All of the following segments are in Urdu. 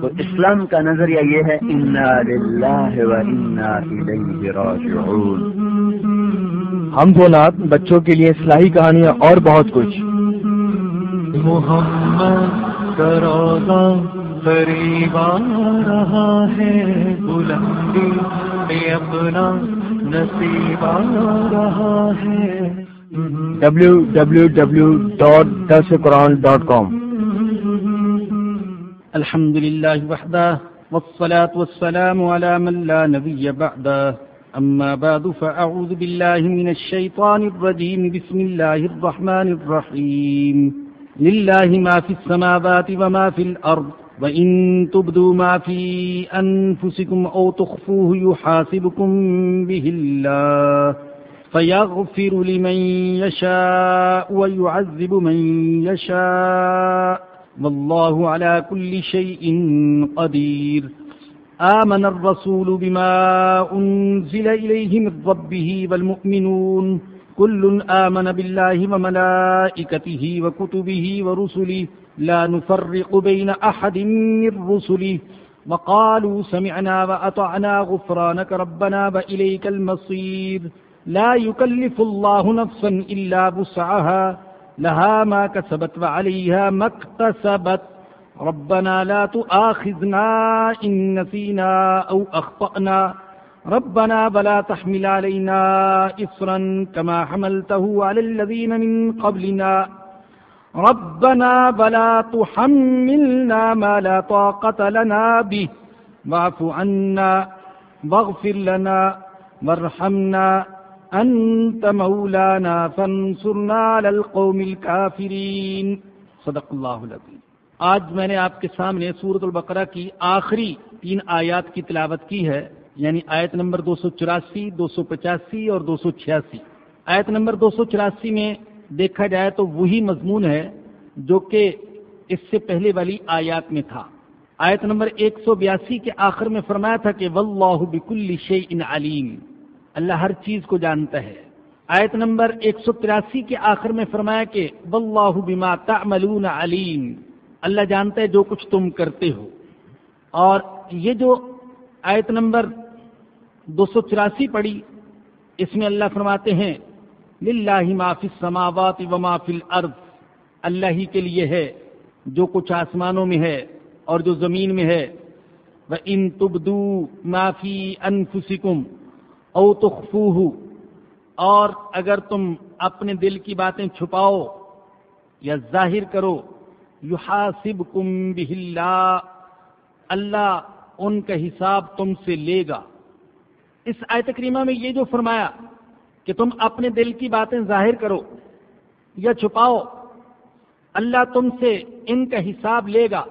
تو اسلام کا نظریہ یہ ہے ہم دو نات بچوں کے لیے اصلاحی کہانیاں اور بہت کچھ۔ محمد قریب آ رہا ہے بلندی میں اپنا نصیب آ رہا ہے۔ ڈبلو الحمد لله وحده، والصلاة والسلام على من لا نبي بعده. أما بعد، فأعوذ بالله من الشيطان الرجيم، بسم الله الرحمن الرحيم. لله ما في السماوات وما في الأرض، وإن تبدوا ما في أنفسكم أو تخفوه يحاسبكم به الله. فيغفر لمن يشاء ويعذب من يشاء. والله على كل شيء قدير آمن الرسول بما أنزل إليه من ربه والمؤمنون. كل آمن بالله وملائكته وكتبه ورسله لا نفرق بين أحد من رسله وقالوا سمعنا وأطعنا غفرانك ربنا وإليك المصير. لا يكلف الله نفسا إلا بسعها لها ما كسبت وعليها ما اكتسبت ربنا لا تؤاخذنا إن نسينا أو أخطأنا ربنا بلا تحمل علينا إصرا كما حملته على الذين من قبلنا. ربنا بلا تحملنا ما لا طاقة لنا به. واعف عنا واغفر لنا وارحمنا. انت مولانا فانصرنا على القوم صدق اللہ العظیم. آج میں نے آپ کے سامنے سورت البقرہ کی آخری تین آیات کی تلاوت کی ہے یعنی آیت نمبر دو سو چوراسی، دو سو پچاسی اور دو سو چھیاسی. آیت نمبر دو سو چوراسی میں دیکھا جائے تو وہی مضمون ہے جو کہ اس سے پہلے والی آیات میں تھا۔ آیت نمبر ایک سو بیاسی کے آخر میں فرمایا تھا کہ واللہ بکل شیء علیم۔ اللہ ہر چیز کو جانتا ہے۔ آیت نمبر ایک سو تراسی کے آخر میں فرمایا کہ، واللہ بما تعملون علیم اللہ جانتا ہے جو کچھ تم کرتے ہو۔ اور یہ جو آیت نمبر دو سو چوراسی پڑی اس میں اللہ فرماتے ہیں، للہ ما فی السماوات و ما فی الارض اللہ ہی کے لیے ہے جو کچھ آسمانوں میں ہے اور جو زمین میں ہے۔ وہ ان تبدو معافی انفسکم او تخفوہ اور اگر تم اپنے دل کی باتیں چھپاؤ یا ظاہر کرو، یحاسبکم بہ اللہ اللہ ان کا حساب تم سے لے گا۔ اس آیت کریمہ میں یہ جو فرمایا کہ تم اپنے دل کی باتیں ظاہر کرو یا چھپاؤ، اللہ تم سے ان کا حساب لے گا۔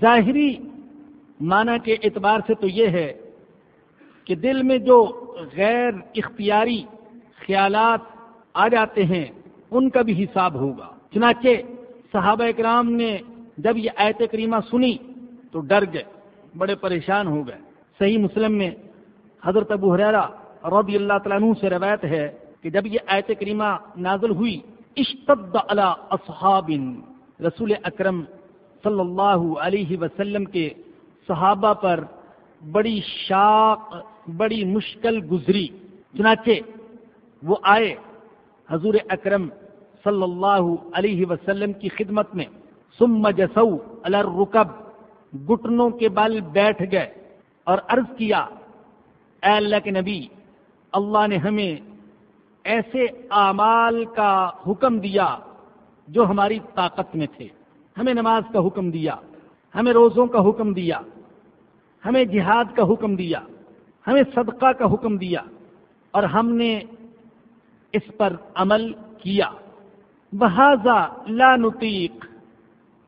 ظاہری معنی کے اعتبار سے تو یہ ہے کہ دل میں جو غیر اختیاری خیالات آ جاتے ہیں، ان کا بھی حساب ہوگا۔ چنانچہ صحابہ اکرام نے جب یہ آیت کریمہ سنی تو ڈر گئے، بڑے پریشان ہو گئے۔ صحیح مسلم میں حضرت ابو حریرہ رضی اللہ تعالیٰ عنہ سے روایت ہے کہ جب یہ آیت کریمہ نازل ہوئی، اشتد علی اصحاب رسول اکرم صلی اللہ علیہ وسلم کے صحابہ پر بڑی شاق بڑی مشکل گزری۔ چنانچہ وہ آئے حضور اکرم صلی اللہ علیہ وسلم کی خدمت میں۔ سم جسو الرکب گٹنوں کے بل بیٹھ گئے اور عرض کیا، اے اللہ کے نبی، اللہ نے ہمیں ایسے اعمال کا حکم دیا جو ہماری طاقت میں تھے۔ ہمیں نماز کا حکم دیا، ہمیں روزوں کا حکم دیا، ہمیں جہاد کا حکم دیا۔ ہمیں صدقہ کا حکم دیا اور ہم نے اس پر عمل کیا۔ بہذا لا نطیق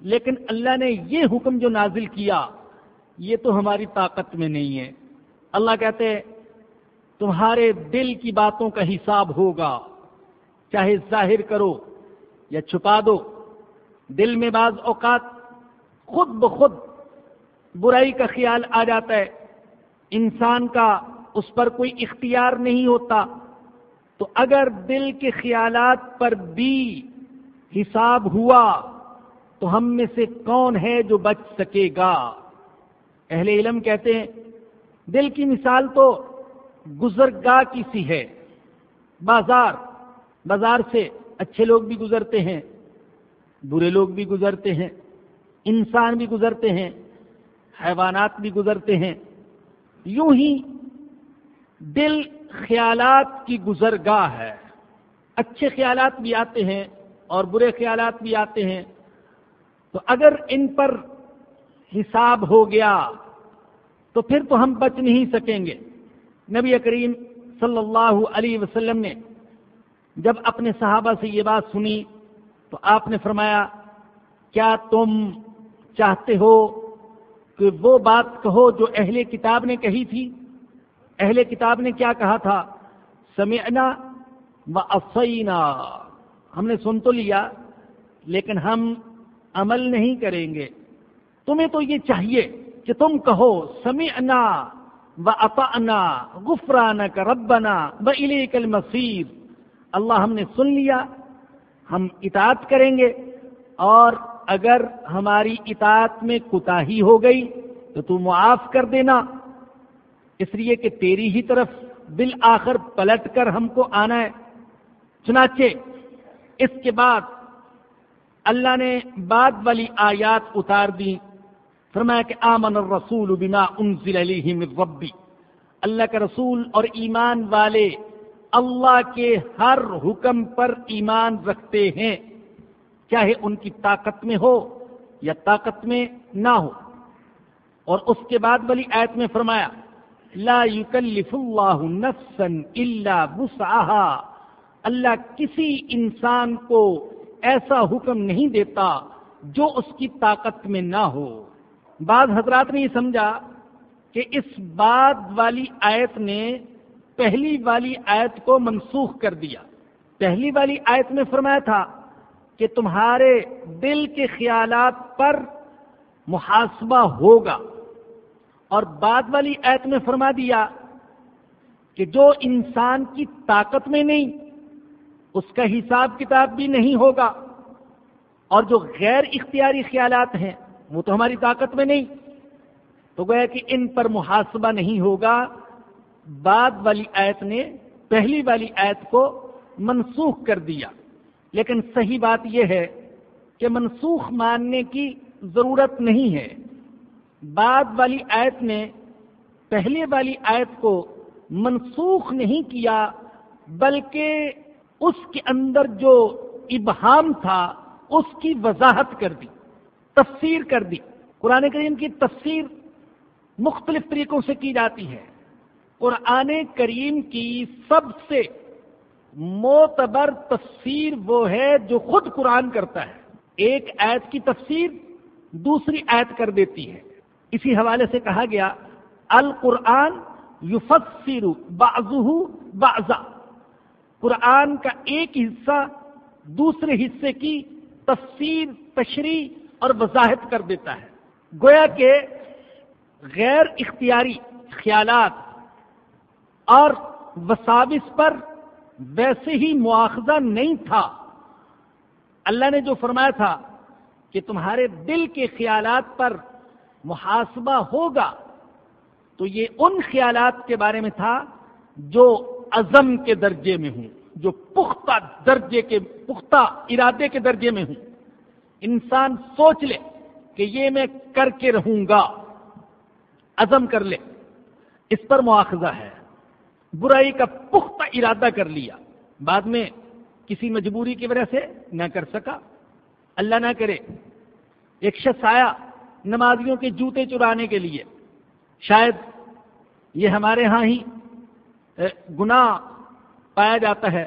لیکن اللہ نے یہ حکم جو نازل کیا، یہ تو ہماری طاقت میں نہیں ہے۔ اللہ کہتے تمہارے دل کی باتوں کا حساب ہوگا۔ چاہے ظاہر کرو یا چھپا دو، دل میں بعض اوقات خود بخود برائی کا خیال آ جاتا ہے۔ انسان کا اس پر کوئی اختیار نہیں ہوتا، تو اگر دل کے خیالات پر بھی حساب ہوا، تو ہم میں سے کون ہے جو بچ سکے گا؟ اہل علم کہتے ہیں، دل کی مثال تو گزرگاہ کی سی ہے۔ بازار بازار سے اچھے لوگ بھی گزرتے ہیں، برے لوگ بھی گزرتے ہیں، انسان بھی گزرتے ہیں، حیوانات بھی گزرتے ہیں۔ یوں ہی دل خیالات کی گزرگاہ ہے۔ اچھے خیالات بھی آتے ہیں اور برے خیالات بھی آتے ہیں۔ تو اگر ان پر حساب ہو گیا تو پھر تو ہم بچ نہیں سکیں گے۔ نبی کریم صلی اللہ علیہ وسلم نے جب اپنے صحابہ سے یہ بات سنی تو آپ نے فرمایا، کیا تم چاہتے ہو کہ وہ بات کہو جو اہل کتاب نے کہی تھی۔ اہل کتاب نے کیا کہا تھا؟ سمعنا و افینا ہم نے سن تو لیا، لیکن ہم عمل نہیں کریں گے۔ تمہیں تو یہ چاہیے کہ تم کہو، سمعنا و اطعنا غفرانک ربنا و الیک المصیر۔ اللہ ہم نے سن لیا، ہم اطاعت کریں گے اور اگر ہماری اطاعت میں کوتا ہو گئی تو تو معاف کر دینا۔ اس لیے کہ تیری ہی طرف بالآخر پلٹ کر ہم کو آنا ہے۔ چنانچہ اس کے بعد اللہ نے بعد والی آیات اتار دی فرمایا کہ آمن الرسول بما انزل علیہ من ربی۔ اللہ کا رسول اور ایمان والے اللہ کے ہر حکم پر ایمان رکھتے ہیں۔ چاہے ان کی طاقت میں ہو یا طاقت میں نہ ہو۔ اور اس کے بعد والی آیت میں فرمایا، لا يكلف اللہ نفسا الا وسعها اللہ کسی انسان کو ایسا حکم نہیں دیتا جو اس کی طاقت میں نہ ہو۔ بعض حضرات نے یہ سمجھا کہ اس بعد والی آیت نے پہلی والی آیت کو منسوخ کر دیا۔ پہلی والی آیت میں فرمایا تھا کہ تمہارے دل کے خیالات پر محاسبہ ہوگا۔ اور بعد والی آیت میں فرما دیا کہ جو انسان کی طاقت میں نہیں، اس کا حساب کتاب بھی نہیں ہوگا۔ اور جو غیر اختیاری خیالات ہیں، وہ تو ہماری طاقت میں نہیں۔ تو گویا کہ ان پر محاسبہ نہیں ہوگا۔ بعد والی آیت نے پہلی والی آیت کو منسوخ کر دیا۔ لیکن صحیح بات یہ ہے کہ منسوخ ماننے کی ضرورت نہیں ہے۔ بعد والی آیت نے پہلے والی آیت کو منسوخ نہیں کیا، بلکہ اس کے اندر جو ابہام تھا، اس کی وضاحت کر دی، تفسیر کر دی۔ قرآن کریم کی تفسیر مختلف طریقوں سے کی جاتی ہے۔ قرآن کریم کی سب سے معتبر تفسیر وہ ہے جو خود قرآن کرتا ہے۔ ایک آیت کی تفسیر دوسری آیت کر دیتی ہے۔ اسی حوالے سے کہا گیا، القرآن یفسر بازو بازا قرآن کا ایک حصہ دوسرے حصے کی تفسیر، تشریح اور وضاحت کر دیتا ہے۔ گویا کہ غیر اختیاری خیالات اور وساوس پر ویسے ہی مواخذہ نہیں تھا۔ اللہ نے جو فرمایا تھا کہ تمہارے دل کے خیالات پر محاسبہ ہوگا، تو یہ ان خیالات کے بارے میں تھا جو عزم کے درجے میں ہوں، جو پختہ درجے کے، پختہ ارادے کے درجے میں ہوں۔ انسان سوچ لے کہ یہ میں کر کے رہوں گا، عزم کر لے۔ اس پر مواخذہ ہے۔ برائی کا پختہ ارادہ کر لیا۔ بعد میں کسی مجبوری کی وجہ سے نہ کر سکا۔ اللہ نہ کرے۔ ایک شخص آیا نمازیوں کے جوتے چرانے کے لیے۔ شاید یہ ہمارے ہاں ہی گناہ پایا جاتا ہے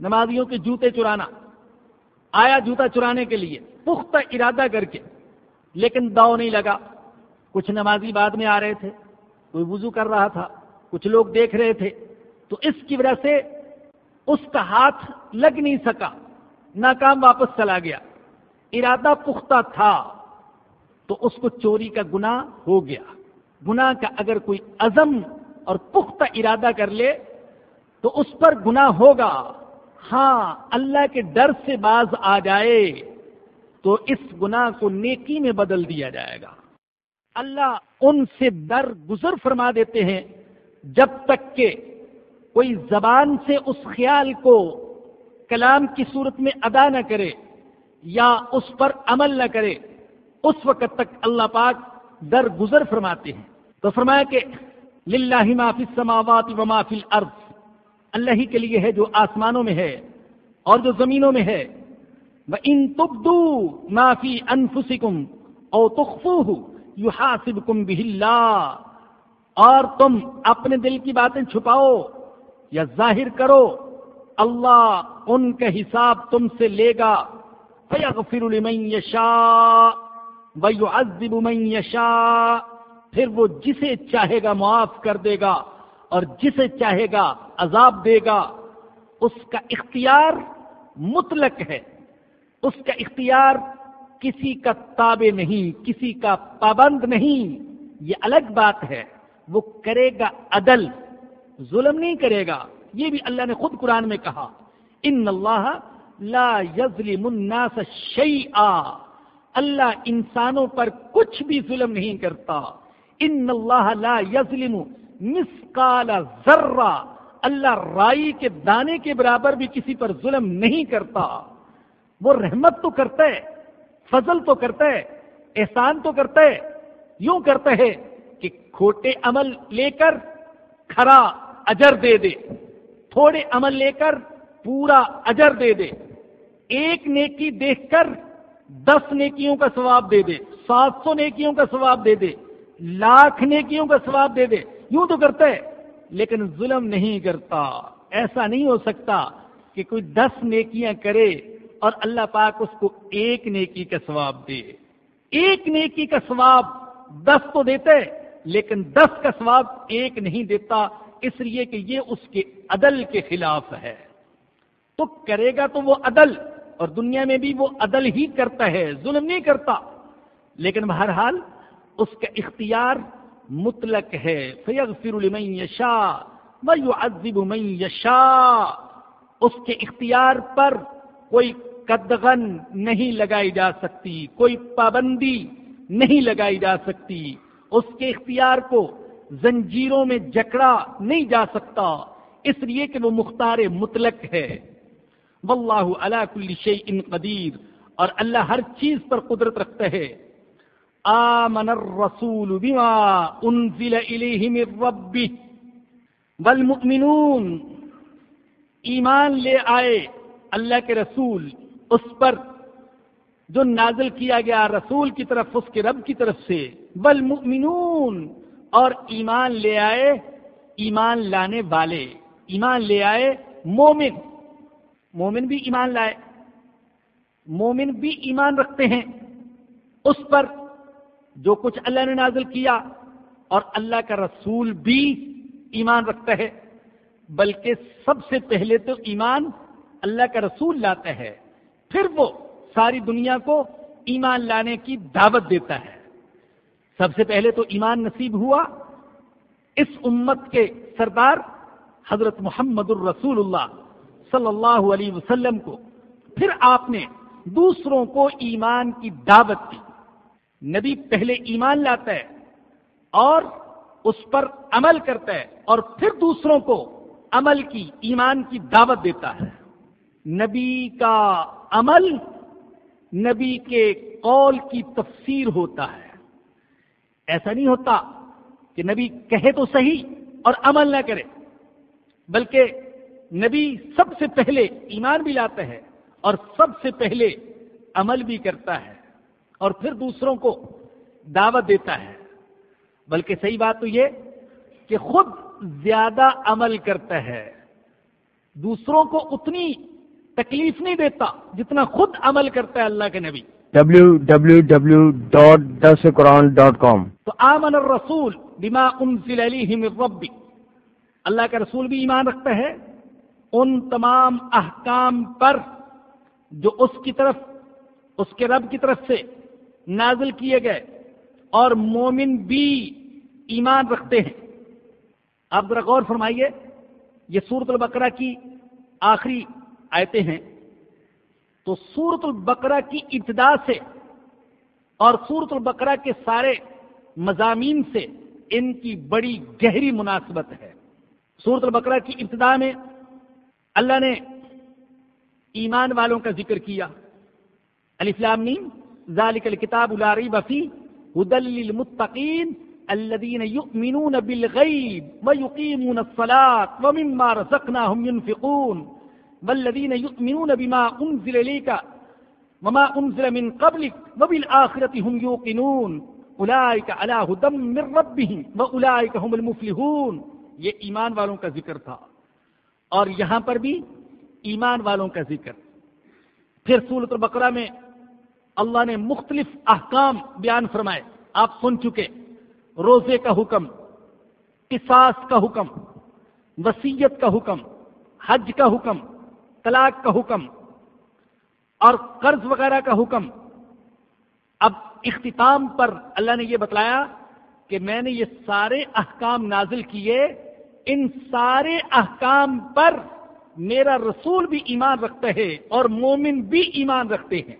نمازیوں کے جوتے چرانا۔ آیا جوتا چرانے کے لیے پختہ ارادہ کر کے، لیکن داؤ نہیں لگا۔ کچھ نمازی بعد میں آ رہے تھے۔ کوئی وضو کر رہا تھا۔ کچھ لوگ دیکھ رہے تھے، تو اس کی وجہ سے اس کا ہاتھ لگ نہیں سکا، ناکام واپس چلا گیا۔ ارادہ پختہ تھا، تو اس کو چوری کا گناہ ہو گیا۔ گناہ کا اگر کوئی عزم اور پختہ ارادہ کر لے، تو اس پر گناہ ہوگا۔ ہاں اللہ کے ڈر سے باز آ جائے، تو اس گناہ کو نیکی میں بدل دیا جائے گا۔ اللہ ان سے در گزر فرما دیتے ہیں۔ جب تک کہ کوئی زبان سے اس خیال کو کلام کی صورت میں ادا نہ کرے یا اس پر عمل نہ کرے، اس وقت تک اللہ پاک در گزر فرماتے ہیں۔ تو فرمایا کہ للہ ما فی السماوات و ما فی الارض، اللہ ہی کے لیے ہے جو آسمانوں میں ہے اور جو زمینوں میں ہے۔ ان تبدو معافی انفسکم او تخفوہ یحاسبکم بہ اللہ اور تم اپنے دل کی باتیں چھپاؤ یا ظاہر کرو، اللہ ان کا حساب تم سے لے گا۔ فیغفر لمن یشاء ویعذب من یشاء۔ پھر وہ جسے چاہے گا معاف کر دے گا اور جسے چاہے گا عذاب دے گا۔ اس کا اختیار مطلق ہے۔ اس کا اختیار کسی کا تابع نہیں، کسی کا پابند نہیں۔ یہ الگ بات ہے۔ وہ کرے گا عدل، ظلم نہیں کرے گا۔ یہ بھی اللہ نے خود قرآن میں کہا۔ ان اللہ لا یظلم الناس شیئا۔ اللہ انسانوں پر کچھ بھی ظلم نہیں کرتا۔ ان اللہ لا یظلم مسکال ذرہ۔ اللہ رائی کے دانے کے برابر بھی کسی پر ظلم نہیں کرتا۔ وہ رحمت تو کرتا ہے فضل تو کرتا ہے احسان تو کرتا ہے یوں کرتا ہے کھوٹے عمل لے کر کھرا اجر دے دے۔ تھوڑے عمل لے کر پورا اجر دے دے۔ ایک نیکی دیکھ کر دس نیکیوں کا ثواب دے دے۔ سات سو نیکیوں کا ثواب دے دے۔ لاکھ نیکیوں کا ثواب دے دے۔ یوں تو کرتا ہے، لیکن ظلم نہیں کرتا۔ ایسا نہیں ہو سکتا کہ کوئی دس نیکیاں کرے اور اللہ پاک اس کو ایک نیکی کا ثواب دے۔ ایک نیکی کا ثواب دس تو دیتے لیکن دس کا ثواب ایک نہیں دیتا، اس لیے کہ یہ اس کے عدل کے خلاف ہے۔ تو کرے گا تو وہ عدل، اور دنیا میں بھی وہ عدل ہی کرتا ہے، ظلم نہیں کرتا۔ لیکن بہرحال اس کا اختیار مطلق ہے۔ فیغفر لمن یشا ویعذب من یشا اس کے اختیار پر کوئی قدغن نہیں لگائی جا سکتی، کوئی پابندی نہیں لگائی جا سکتی۔ اس کے اختیار کو زنجیروں میں جکڑا نہیں جا سکتا، اس لیے کہ وہ مختار مطلق ہے۔ واللہ علا کل شیء قدیر، اور اللہ ہر چیز پر قدرت رکھتا ہے۔ آمن الرسول بما انزل الیہ من ربہ۔ والمؤمنون، ایمان لے آئے اللہ کے رسول، اس پر جو نازل کیا گیا رسول کی طرف، اس کے رب کی طرف سے۔ بل مؤمنون اور ایمان لے آئے، ایمان لانے والے، ایمان لے آئے مومن۔ مومن بھی ایمان لائے، مومن بھی ایمان رکھتے ہیں۔ اس پر جو کچھ اللہ نے نازل کیا، اور اللہ کا رسول بھی ایمان رکھتا ہے۔ بلکہ سب سے پہلے تو ایمان اللہ کا رسول لاتا ہے۔ پھر وہ ساری دنیا کو ایمان لانے کی دعوت دیتا ہے۔ سب سے پہلے تو ایمان نصیب ہوا اس امت کے سردار حضرت محمد الرسول اللہ صلی اللہ علیہ وسلم کو۔ پھر آپ نے دوسروں کو ایمان کی دعوت دی۔ نبی پہلے ایمان لاتا ہے اور اس پر عمل کرتا ہے اور پھر دوسروں کو عمل کی، ایمان کی دعوت دیتا ہے۔ نبی کا عمل نبی کے قول کی تفسیر ہوتا ہے۔ ایسا نہیں ہوتا کہ نبی کہے تو صحیح اور عمل نہ کرے، بلکہ نبی سب سے پہلے ایمان بھی لاتا ہے اور سب سے پہلے عمل بھی کرتا ہے اور پھر دوسروں کو دعوت دیتا ہے۔ بلکہ صحیح بات تو یہ کہ خود زیادہ عمل کرتا ہے، دوسروں کو اتنی تکلیف نہیں دیتا جتنا خود عمل کرتا ہے اللہ کے نبی۔ ڈبلو ڈبلو ڈبلو ڈاٹ دس قرآن ڈاٹ کام تو آمن الرسول بما انزل علیہ من ربی اللہ کا رسول بھی ایمان رکھتا ہے ان تمام احکام پر جو اس کی طرف، اس کے رب کی طرف سے نازل کیے گئے اور مومن بھی ایمان رکھتے ہیں. آپ ذرا غور فرمائیے، یہ سورت البقرہ کی آخری آیتیں ہیں. تو سورت البقرہ کی ابتدا سے اور سورت البقرہ کے سارے مضامین سے ان کی بڑی گہری مناسبت ہے۔ سورت البقرہ کی ابتدا میں اللہ نے ایمان والوں کا ذکر کیا۔ الفلام ذالک الکتاب لا ریب فی هدى للمتقین الذين يؤمنون بالغيب ويقيمون الصلاة ومما رزقناهم ينفقون والذين يؤمنون بما أنزل إليك وما أنزل من قبلك وبالآخرة هم يوقنون. أولئك على هدى من ربهم وأولئك هم المفلحون. یہ ایمان والوں کا ذکر تھا. اور یہاں پر بھی ایمان والوں کا ذکر. پھر سورت البقرہ میں اللہ نے مختلف احکام بیان فرمائے. آپ سن چکے. روزے کا حکم، قصاص کا حکم وسیعت کا حکم، حج کا حکم طلاق کا حکم اور قرض وغیرہ کا حکم، اب اختتام پر اللہ نے یہ بتلایا کہ میں نے یہ سارے احکام نازل کیے، ان سارے احکام پر میرا رسول بھی ایمان رکھتا ہے اور مومن بھی ایمان رکھتے ہیں۔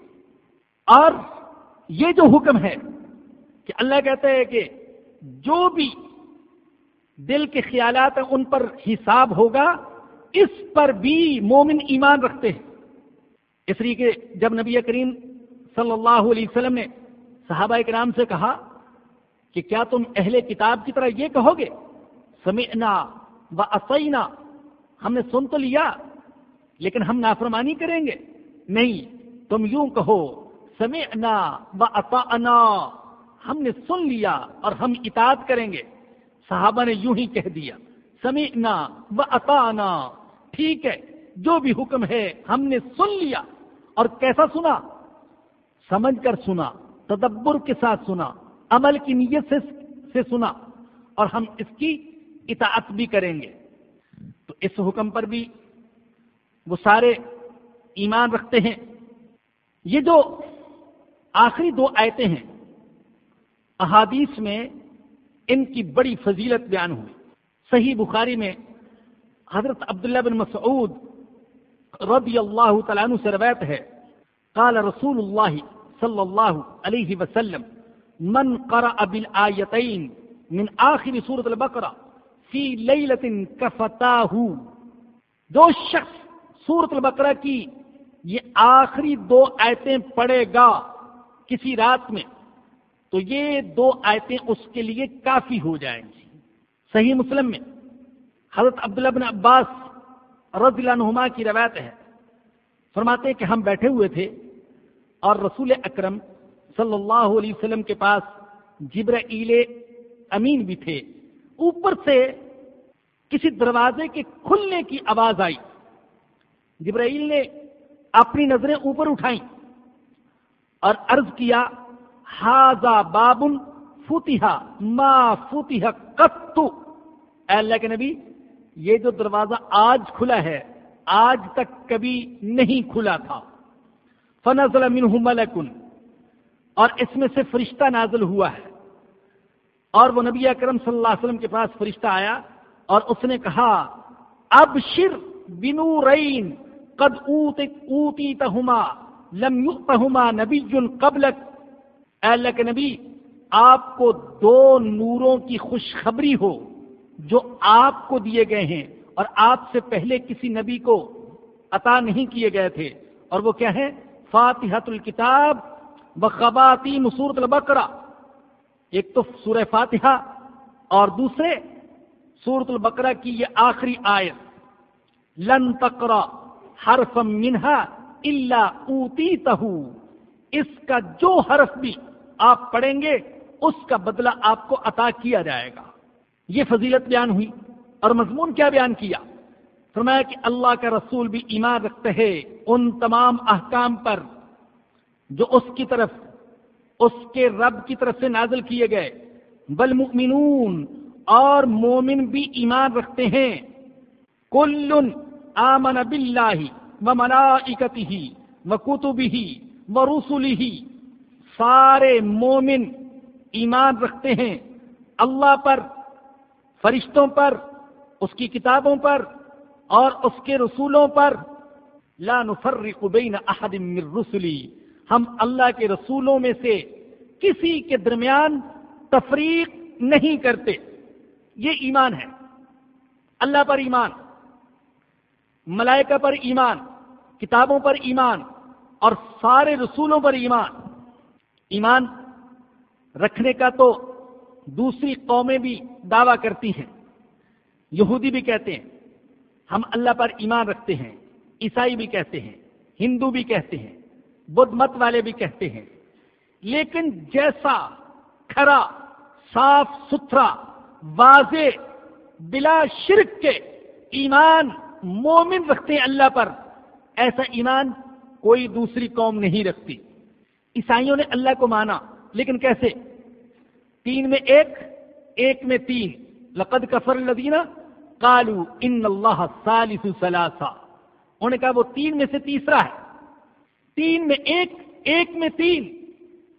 اور یہ جو حکم ہے کہ اللہ کہتا ہے کہ جو بھی دل کے خیالات ہیں ان پر حساب ہوگا اس پر بھی مومن ایمان رکھتے ہیں۔ اس لیے کہ جب نبی کریم صلی اللہ علیہ وسلم نے صحابہ کرام سے کہا کہ کیا تم اہل کتاب کی طرح یہ کہو گے؟ سمعنا و اسینا ہم نے سن تو لیا، لیکن ہم نافرمانی کریں گے۔ نہیں، تم یوں کہو، سمعنا و اطعنا۔ ہم نے سن لیا اور ہم اطاعت کریں گے۔ صحابہ نے یوں ہی کہہ دیا، سمعنا و اطعنا۔ ٹھیک ہے، جو بھی حکم ہے ہم نے سن لیا۔ اور کیسا سنا؟ سمجھ کر سنا، تدبر کے ساتھ سنا، عمل کی نیت سے سے سنا۔ اور ہم اس کی اطاعت بھی کریں گے۔ تو اس حکم پر بھی وہ سارے ایمان رکھتے ہیں۔ یہ جو آخری دو آیتیں ہیں، احادیث میں ان کی بڑی فضیلت بیان ہوئی۔ صحیح بخاری میں حضرت عبداللہ بن مسعود رضی اللہ تعالیٰ عنہ سے روایت ہے، قال رسول اللہ صلی اللہ علیہ وسلم، من قرأ بالآیتین من آخر سورة البقرہ فی لیلت کفتاہ. جو شخص سورت البقرہ کی یہ آخری دو آیتیں پڑھے گا کسی رات میں، تو یہ دو آیتیں اس کے لیے کافی ہو جائیں گی۔ صحیح مسلم میں حضرت عبداللہ بن عباس رضی اللہ عنہما کی روایت ہے۔ فرماتے کہ ہم بیٹھے ہوئے تھے اور رسول اکرم صلی اللہ علیہ وسلم کے پاس جبرائیل امین بھی تھے۔ اوپر سے کسی دروازے کے کھلنے کی آواز آئی۔ جبرائیل نے اپنی نظریں اوپر اٹھائیں اور عرض کیا ہاضا بابن فتح، ما فتح کتو اے اللہ کے نبی یہ جو دروازہ آج کھلا ہے، آج تک کبھی نہیں کھلا تھا۔ فنزل منہ ملکن، اور اس میں سے فرشتہ نازل ہوا ہے۔ اور وہ نبی اکرم صلی اللہ علیہ وسلم کے پاس فرشتہ آیا اور اس نے کہا اب شر بنو رین قد اوتی تہما لم یؤتہما نبی قبلک۔ اے اللہ کے نبی، آپ کو دو نوروں کی خوشخبری ہو۔ جو آپ کو دیے گئے ہیں اور آپ سے پہلے کسی نبی کو عطا نہیں کیے گئے تھے۔ اور وہ کیا ہے؟ فاتحت الکتاب بخباتی مسورت البقرہ۔ ایک تو سورہ فاتحہ اور دوسرے سورت البقرہ کی یہ آخری آیت۔ لن تقرا حرف منہا اللہ اوتی تہو اس کا جو حرف بھی آپ پڑھیں گے، اس کا بدلہ آپ کو عطا کیا جائے گا۔ یہ فضیلت بیان ہوئی اور مضمون کیا بیان کیا؟ فرمایا کہ اللہ کا رسول بھی ایمان رکھتے ہیں ان تمام احکام پر جو اس کی طرف، اس کے رب کی طرف سے نازل کیے گئے۔ بل مؤمنون، اور مومن بھی ایمان رکھتے ہیں۔ کل آمن باللہ و ملائکتہ و کتبہ و رسلہ۔ سارے مومن ایمان رکھتے ہیں۔ اللہ پر فرشتوں پر، اس کی کتابوں پر اور اس کے رسولوں پر۔ لا نفرق بین احد من رسلی۔ ہم اللہ کے رسولوں میں سے کسی کے درمیان تفریق نہیں کرتے۔ یہ ایمان ہے۔ اللہ پر ایمان، ملائکہ پر ایمان، کتابوں پر ایمان اور سارے رسولوں پر ایمان۔ ایمان رکھنے کا تو دوسری قومیں بھی دعویٰ کرتی ہیں۔ یہودی بھی کہتے ہیں، ہم اللہ پر ایمان رکھتے ہیں، عیسائی بھی کہتے ہیں، ہندو بھی کہتے ہیں، بدھ مت والے بھی کہتے ہیں۔ لیکن جیسا کھرا، صاف ستھرا، واضح، بلا شرک کے ایمان مومن رکھتے ہیں اللہ پر، ایسا ایمان کوئی دوسری قوم نہیں رکھتی۔ عیسائیوں نے اللہ کو مانا، لیکن کیسے؟ تین میں ایک ایک میں تین۔ لقد کفر الدینہ کالو ان اللہ سالس سلاسا انہوں نے کہا وہ تین میں سے تیسرا ہے۔ تین میں ایک ایک میں تین۔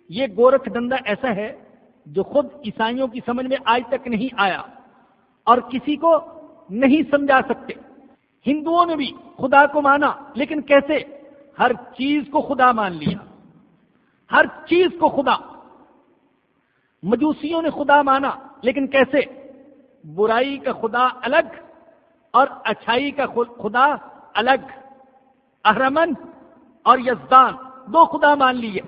یہ گورکھ دندا ایسا ہے جو خود عیسائیوں کی سمجھ میں آج تک نہیں آیا اور کسی کو نہیں سمجھا سکتے۔ ہندوؤں نے بھی خدا کو مانا، لیکن کیسے؟ ہر چیز کو خدا مان لیا۔ ہر چیز کو خدا۔ مجوسیوں نے خدا مانا، لیکن کیسے؟ برائی کا خدا الگ اور اچھائی کا خدا الگ۔ احرمن اور یزدان، دو خدا مان لیے۔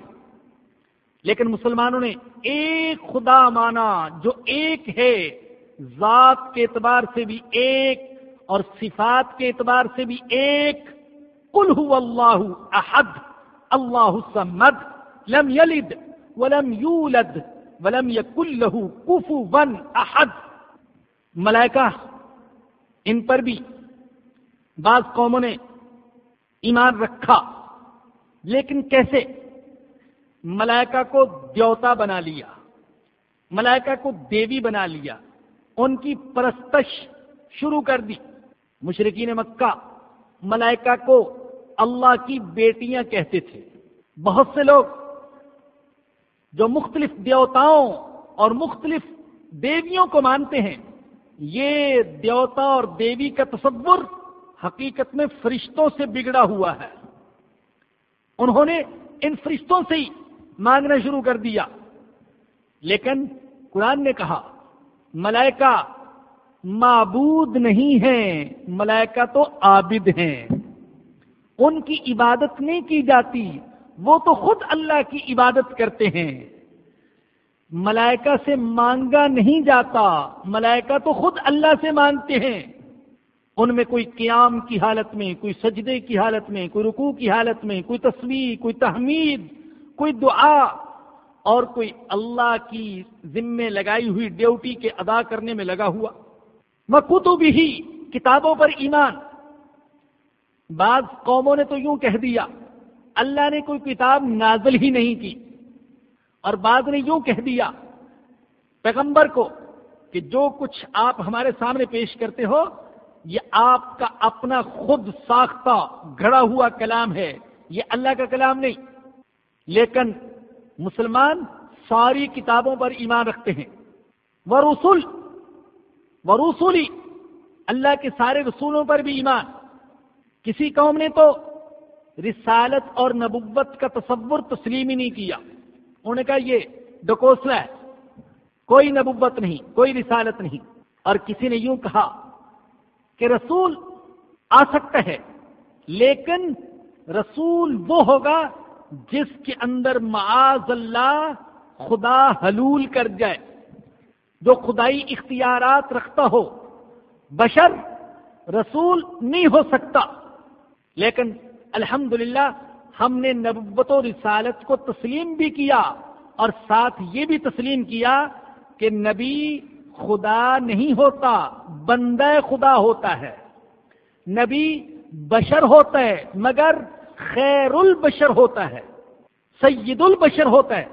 لیکن مسلمانوں نے ایک خدا مانا جو ایک ہے، ذات کے اعتبار سے بھی ایک اور صفات کے اعتبار سے بھی ایک۔ کل اللہ احد، اللہ سمد لم یلد ولم یولد۔ ولم یکل له کفوا احد۔ ملائکہ، ان پر بھی بعض قوموں نے ایمان رکھا۔ لیکن کیسے؟ ملائکہ کو دیوتا بنا لیا۔ ملائکہ کو دیوی بنا لیا۔ ان کی پرستش شروع کر دی۔ مشرقین مکہ ملائکہ کو اللہ کی بیٹیاں کہتے تھے۔ بہت سے لوگ جو مختلف دیوتاؤں اور مختلف دیویوں کو مانتے ہیں، یہ دیوتا اور دیوی کا تصور حقیقت میں فرشتوں سے بگڑا ہوا ہے۔ انہوں نے ان فرشتوں سے ہی مانگنا شروع کر دیا۔ لیکن قرآن نے کہا، ملائکہ معبود نہیں ہیں، ملائکہ تو عابد ہیں۔ ان کی عبادت نہیں کی جاتی وہ تو خود اللہ کی عبادت کرتے ہیں۔ ملائکہ سے مانگا نہیں جاتا، ملائکہ تو خود اللہ سے مانگتے ہیں۔ ان میں کوئی قیام کی حالت میں، کوئی سجدے کی حالت میں، کوئی رکوع کی حالت میں، کوئی تصویر کوئی تحمید، کوئی دعا اور کوئی اللہ کی ذمے لگائی ہوئی ڈیوٹی کے ادا کرنے میں لگا ہوا۔ مکتو بھی ہی کتابوں پر ایمان۔ بعض قوموں نے تو یوں کہہ دیا اللہ نے کوئی کتاب نازل ہی نہیں کی اور بعض نے یوں کہہ دیا پیغمبر کو کہ جو کچھ آپ ہمارے سامنے پیش کرتے ہو، یہ آپ کا اپنا خود ساختہ گھڑا ہوا کلام ہے۔ یہ اللہ کا کلام نہیں۔ لیکن مسلمان ساری کتابوں پر ایمان رکھتے ہیں۔ وہ رسول وہ رسولی اللہ کے سارے رسولوں پر بھی ایمان۔ کسی قوم نے تو رسالت اور نبوت کا تصور تسلیم ہی نہیں کیا۔ انہوں نے کہا یہ ڈکوسلا ہے۔ کوئی نبوت نہیں، کوئی رسالت نہیں۔ اور کسی نے یوں کہا کہ رسول آ سکتا ہے، لیکن رسول وہ ہوگا جس کے اندر معاذ اللہ خدا حلول کر جائے۔ جو خدائی اختیارات رکھتا ہو، بشر رسول نہیں ہو سکتا، لیکن الحمد ہم نے نبوت و رسالت کو تسلیم بھی کیا اور ساتھ یہ بھی تسلیم کیا کہ نبی خدا نہیں ہوتا، بندہ خدا ہوتا ہے۔ نبی بشر ہوتا ہے، مگر خیر البشر ہوتا ہے سید البشر ہوتا ہے۔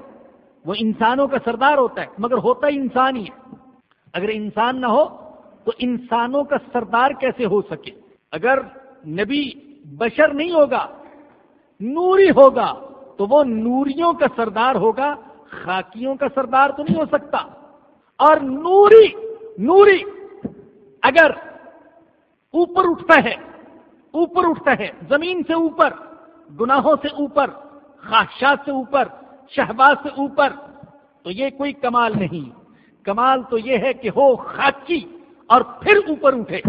وہ انسانوں کا سردار ہوتا ہے، مگر ہوتا ہی انسان ہی ہے۔ اگر انسان نہ ہو تو انسانوں کا سردار کیسے ہو سکے؟ اگر نبی بشر نہیں ہوگا، نوری ہوگا، تو وہ نوریوں کا سردار ہوگا، خاکیوں کا سردار تو نہیں ہو سکتا۔ اور نوری نوری اگر اوپر اٹھتا ہے، اوپر اٹھتا ہے، زمین سے اوپر، گناہوں سے اوپر، خواہشات سے اوپر، شہباز سے اوپر، تو یہ کوئی کمال نہیں۔ کمال تو یہ ہے کہ ہو خاکی اور پھر اوپر اٹھے۔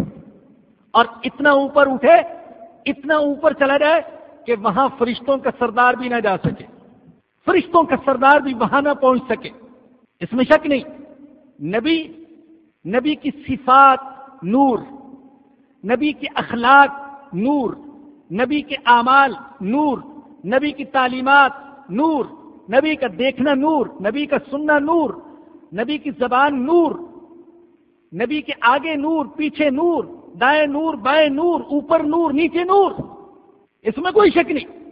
اور اتنا اوپر اٹھے اتنا اوپر چلا جائے کہ وہاں فرشتوں کا سردار بھی نہ جا سکے۔ فرشتوں کا سردار بھی وہاں نہ پہنچ سکے۔ اس میں شک نہیں۔ نبی نبی کی صفات نور، نبی کے اخلاق نور، نبی کے اعمال نور، نبی کی تعلیمات نور، نبی کا دیکھنا نور، نبی کا سننا نور، نبی کی زبان نور، نبی کے آگے نور، پیچھے نور۔ دائیں نور، بائیں نور، اوپر نور، نیچے نور۔ اس میں کوئی شک نہیں۔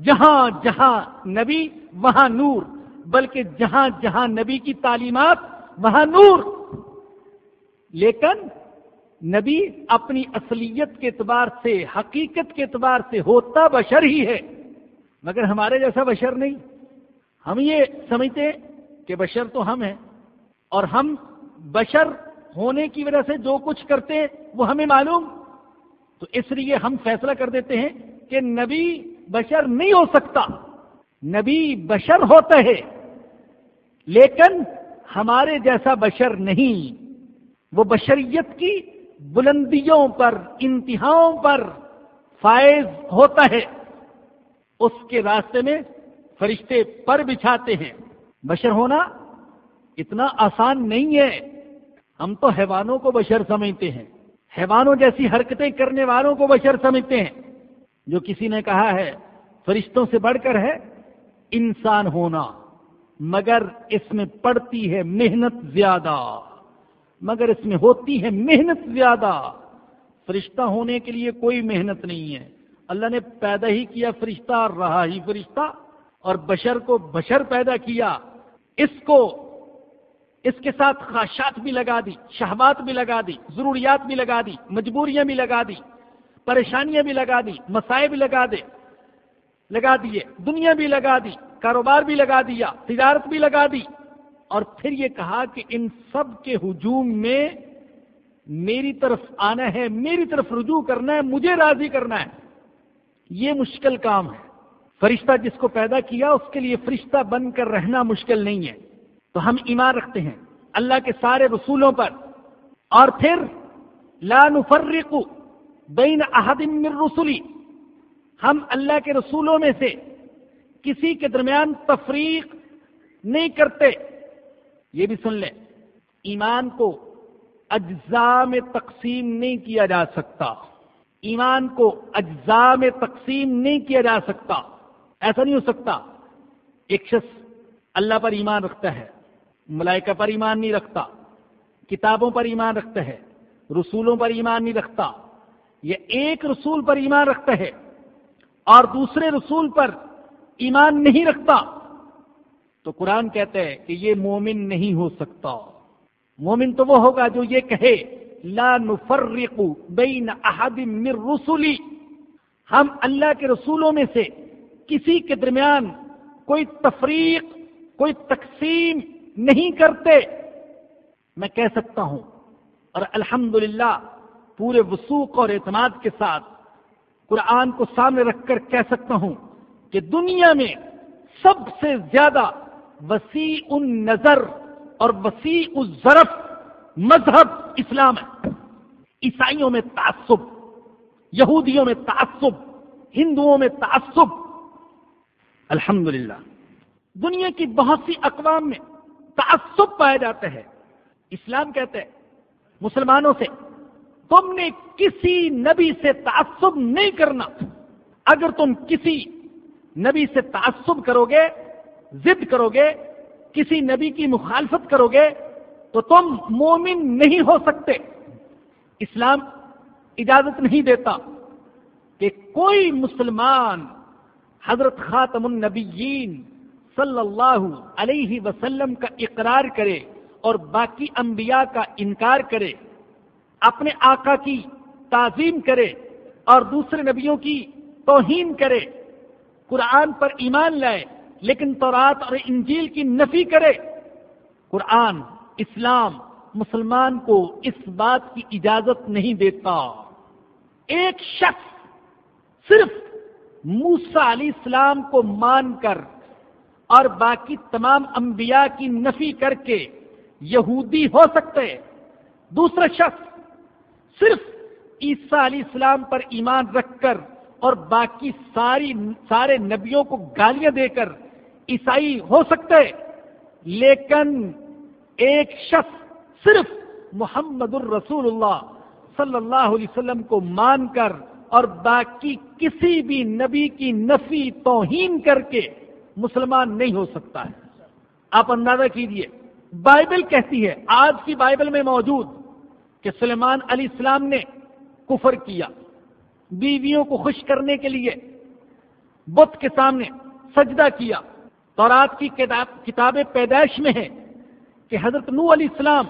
جہاں جہاں نبی، وہاں نور۔ بلکہ جہاں جہاں نبی کی تعلیمات، وہاں نور۔ لیکن نبی اپنی اصلیت کے اعتبار سے، حقیقت کے اعتبار سے ہوتا بشر ہی ہے۔ مگر ہمارے جیسا بشر نہیں۔ ہم یہ سمجھتے کہ بشر تو ہم ہیں اور ہم بشر ہونے کی وجہ سے جو کچھ کرتے ہیں، وہ ہمیں معلوم۔ تو اس لیے ہم فیصلہ کر دیتے ہیں کہ نبی بشر نہیں ہو سکتا۔ نبی بشر ہوتا ہے، لیکن ہمارے جیسا بشر نہیں۔ وہ بشریت کی بلندیوں پر، انتہاؤں پر فائز ہوتا ہے۔ اس کے راستے میں فرشتے پر بچھاتے ہیں۔ بشر ہونا اتنا آسان نہیں ہے۔ ہم تو حیوانوں کو بشر سمجھتے ہیں۔ حیوانوں جیسی حرکتیں کرنے والوں کو بشر سمجھتے ہیں۔ جو کسی نے کہا ہے، فرشتوں سے بڑھ کر ہے، انسان ہونا۔ مگر اس میں پڑتی ہے محنت زیادہ۔ مگر اس میں ہوتی ہے محنت زیادہ۔ فرشتہ ہونے کے لیے کوئی محنت نہیں ہے۔ اللہ نے پیدا ہی کیا فرشتہ اور رہا ہی فرشتہ، اور بشر کو بشر پیدا کیا۔ اس کو اس کے ساتھ خواہشات بھی لگا دی شہبات بھی لگا دی، ضروریات بھی لگا دی، مجبوریاں بھی لگا دی، پریشانیاں بھی لگا دی، مسائل بھی لگا دے لگا دیے، دنیا بھی لگا دی، کاروبار بھی لگا دیا، تجارت بھی لگا دی۔ اور پھر یہ کہا کہ ان سب کے ہجوم میں میری طرف آنا ہے، میری طرف رجوع کرنا ہے، مجھے راضی کرنا ہے۔ یہ مشکل کام ہے۔ فرشتہ جس کو پیدا کیا، اس کے لیے فرشتہ بن کر رہنا مشکل نہیں ہے۔ تو ہم ایمان رکھتے ہیں اللہ کے سارے رسولوں پر۔ اور پھر، لا نفرق بین احد من رسولی ہم اللہ کے رسولوں میں سے کسی کے درمیان تفریق نہیں کرتے۔ یہ بھی سن لیں، ایمان کو اجزاء میں تقسیم نہیں کیا جا سکتا۔ ایمان کو اجزاء میں تقسیم نہیں کیا جا سکتا۔ ایسا نہیں ہو سکتا۔ ایک شخص اللہ پر ایمان رکھتا ہے۔ ملائکہ پر ایمان نہیں رکھتا، کتابوں پر ایمان رکھتا ہے، رسولوں پر ایمان نہیں رکھتا۔ یہ ایک رسول پر ایمان رکھتا ہے اور دوسرے رسول پر ایمان نہیں رکھتا۔ تو قرآن کہتے ہیں کہ یہ مومن نہیں ہو سکتا۔ مومن تو وہ ہوگا جو یہ کہے، لا نفرق بین احد من رسولی ہم اللہ کے رسولوں میں سے کسی کے درمیان کوئی تفریق، کوئی تقسیم نہیں کرتے میں کہہ سکتا ہوں۔ اور الحمد پورے وسوخ اور اعتماد کے ساتھ قرآن کو سامنے رکھ کر کہہ سکتا ہوں کہ دنیا میں سب سے زیادہ وسیع النظر اور وسیع الظرف مذہب اسلام ہے۔ عیسائیوں میں تعصب، یہودیوں میں تعصب، ہندوؤں میں تعصب۔ الحمد دنیا کی بہت سی اقوام میں تعصب پایا جاتا ہے اسلام کہتے ہیں، مسلمانوں سے، تم نے کسی نبی سے تعصب نہیں کرنا۔ اگر تم کسی نبی سے تعصب کرو گے، ضد کرو گے، کسی نبی کی مخالفت کرو گے، تو تم مومن نہیں ہو سکتے۔ اسلام اجازت نہیں دیتا کہ کوئی مسلمان حضرت خاتم النبیین صلی اللہ علیہ وسلم کا اقرار کرے اور باقی انبیاء کا انکار کرے، اپنے آقا کی تعظیم کرے اور دوسرے نبیوں کی توہین کرے، قرآن پر ایمان لائے، لیکن تورات اور انجیل کی نفی کرے۔ قرآن اسلام مسلمان کو اس بات کی اجازت نہیں دیتا۔ ایک شخص صرف موسا علیہ السلام کو مان کر اور باقی تمام انبیاء کی نفی کر کے یہودی ہو سکتے۔ دوسرا شخص، صرف عیسیٰ علیہ السلام پر ایمان رکھ کر اور باقی ساری، سارے نبیوں کو گالیاں دے کر عیسائی ہو سکتے۔ لیکن ایک شخص صرف محمد الرسول اللہ صلی اللہ علیہ وسلم کو مان کر اور باقی کسی بھی نبی کی نفی توہین کر کے مسلمان نہیں ہو سکتا ہے۔ آپ اندازہ کیجیے، بائبل کہتی ہے، آج کی بائبل میں موجود کہ سلیمان علیہ السلام نے کفر کیا، بیویوں کو خوش کرنے کے لیے بت کے سامنے سجدہ کیا۔ تورات کی کتاب پیدائش میں ہے کہ حضرت نو علیہ السلام